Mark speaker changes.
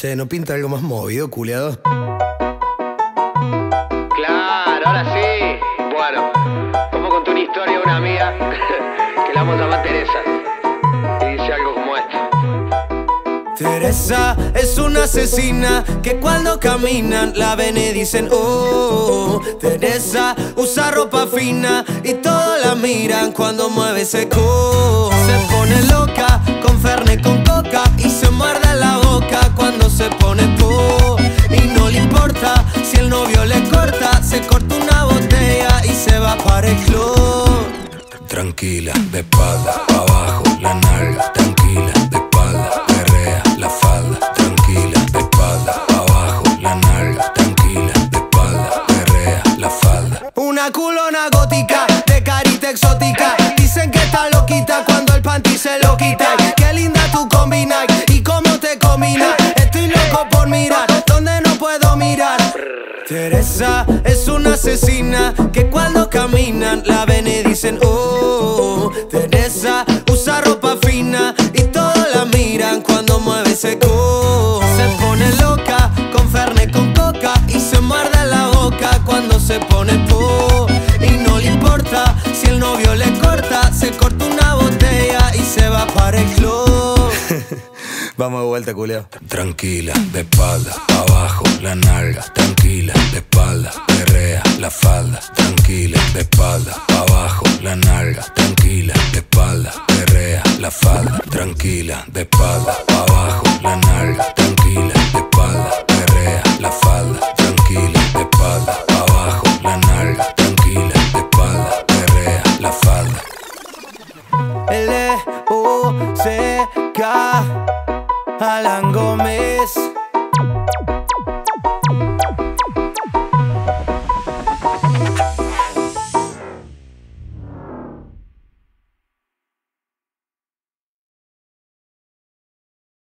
Speaker 1: Che, ¿no pinta algo más movido, culiado?
Speaker 2: Claro, ahora sí. Bueno, vamos a contar una historia de una amiga que la vamos a llamar Teresa. Y dice algo como esto.
Speaker 3: Teresa es una asesina que cuando caminan la ven y dicen oh. Teresa usa ropa fina y todos la miran cuando mueve ese co.
Speaker 4: Tranquila, de espalda, pa' abajo, la nalga, tranquila, de espalda, perrea, la falda, tranquila, de espalda, pa' abajo, la nalga, tranquila, de espalda, perrea, la falda.
Speaker 3: Una culona gótica, de carita exótica. Dicen que está loquita cuando el panty se lo quita. Qué linda tu combina y cómo te combina. Estoy loco por mirar donde no puedo mirar. Teresa es una asesina que cuando caminan la ven y todos la miran cuando mueve ese co. Se pone loca con ferne con coca y se muerde la boca cuando se pone po. Y no le importa si el novio le corta, se corta una botella y se va para el club.
Speaker 1: Vamos de vuelta, culiado.
Speaker 4: Tranquila, de espalda, pa' abajo, la nalga, tranquila, de espalda, perrea, la falda, tranquila, de espalda, pa' abajo, la nalga, tranquila, tranquila, de espalda, abajo, la nalga, tranquila, de espalda, perrea, la falda, tranquila, de espalda, abajo, la nalga, tranquila, de espalda, perrea, la falda. L C K Alan Gómez